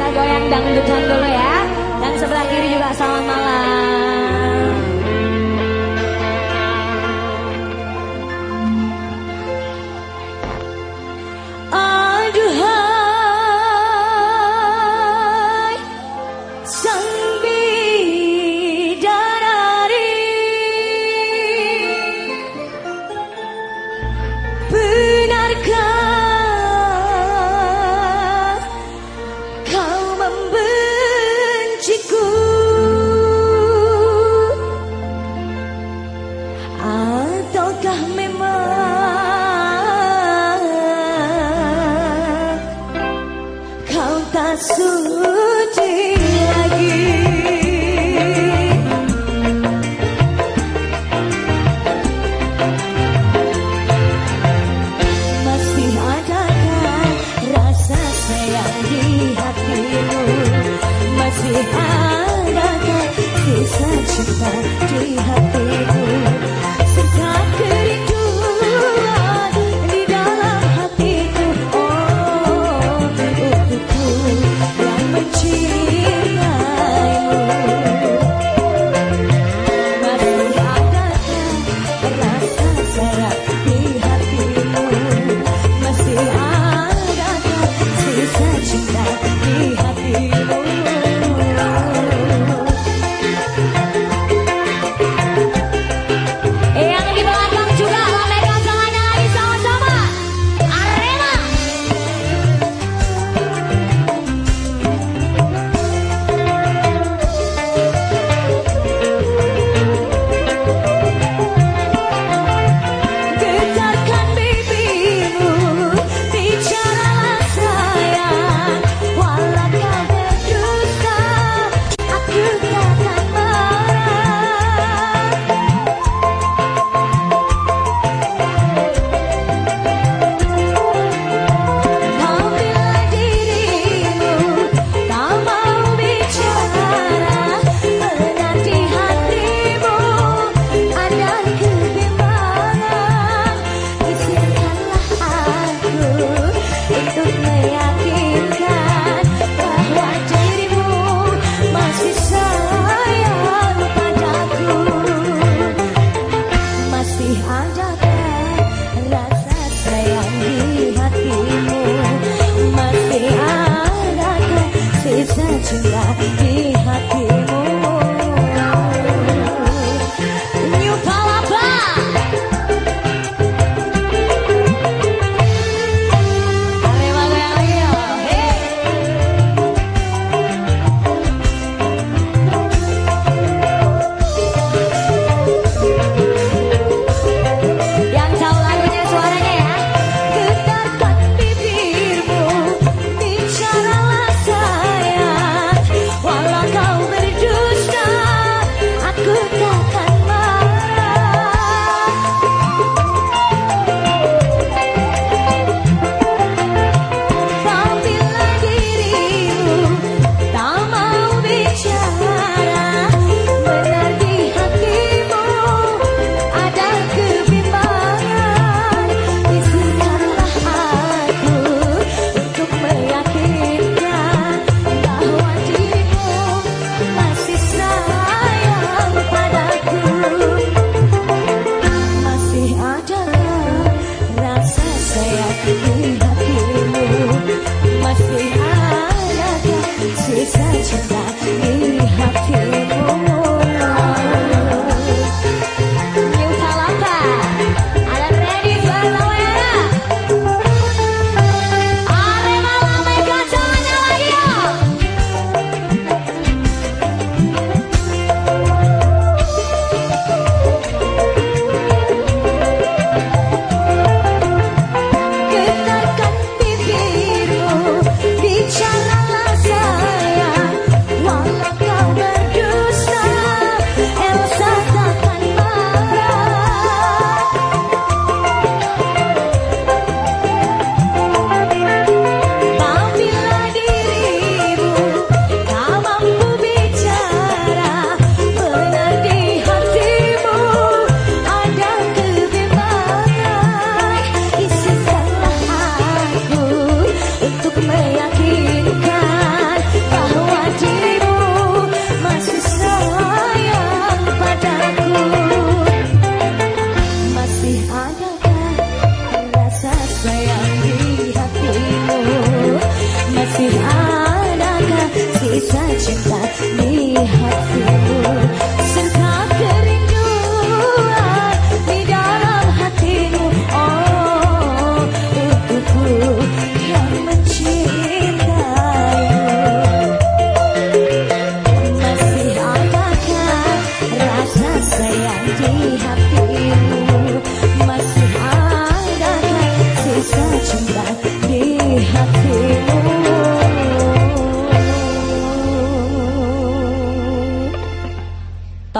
kita goyang dangdutan dulu ya. Dan sebelah kiri juga selamat malam. Benarkah kasut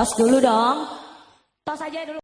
Tos dulu dong. Tos aja dulu.